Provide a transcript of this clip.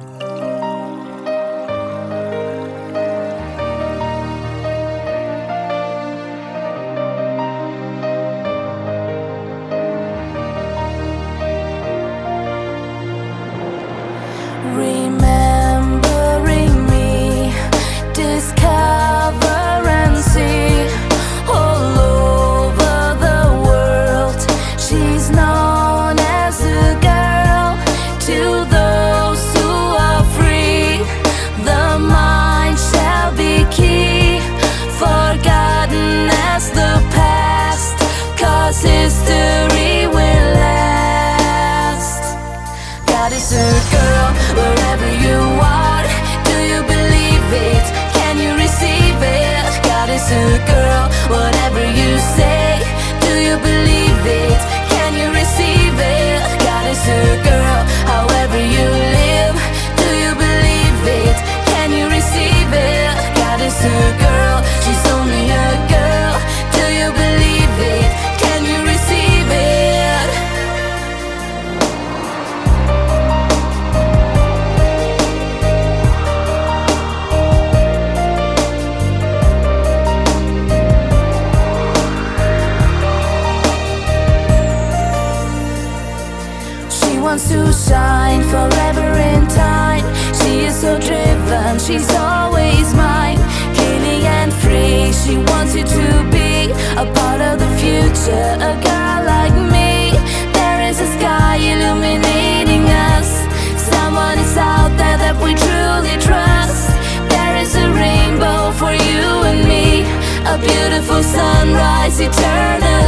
Remembering girl, whatever you say. Do you believe it? Wants to shine forever in time. She is so driven, she's always mine. Killing and free, she wants you to be a part of the future. A girl like me, there is a sky illuminating us. Someone is out there that we truly trust. There is a rainbow for you and me, a beautiful sunrise eternally.